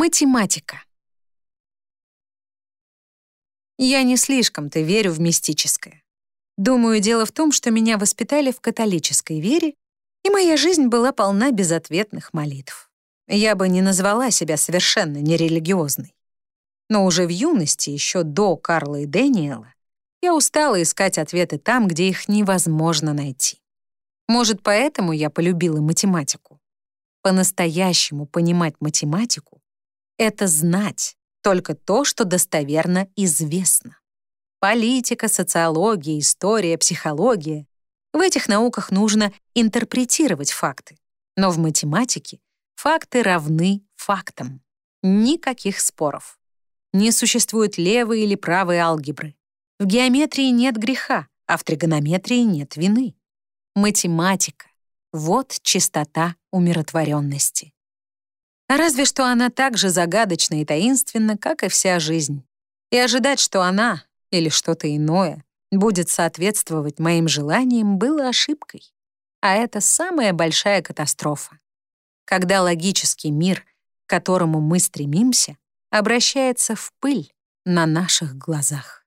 Математика. Я не слишком-то верю в мистическое. Думаю, дело в том, что меня воспитали в католической вере, и моя жизнь была полна безответных молитв. Я бы не назвала себя совершенно нерелигиозной. Но уже в юности, еще до Карла и Дэниела, я устала искать ответы там, где их невозможно найти. Может, поэтому я полюбила математику. По-настоящему понимать математику — это знать только то, что достоверно известно. Политика, социология, история, психология — в этих науках нужно интерпретировать факты. Но в математике факты равны фактам. Никаких споров. Не существует левой или правой алгебры. В геометрии нет греха, а в тригонометрии нет вины. Математика — вот чистота умиротворенности. Разве что она так же загадочна и таинственна, как и вся жизнь. И ожидать, что она или что-то иное будет соответствовать моим желаниям, было ошибкой. А это самая большая катастрофа. Когда логический мир, к которому мы стремимся, обращается в пыль на наших глазах.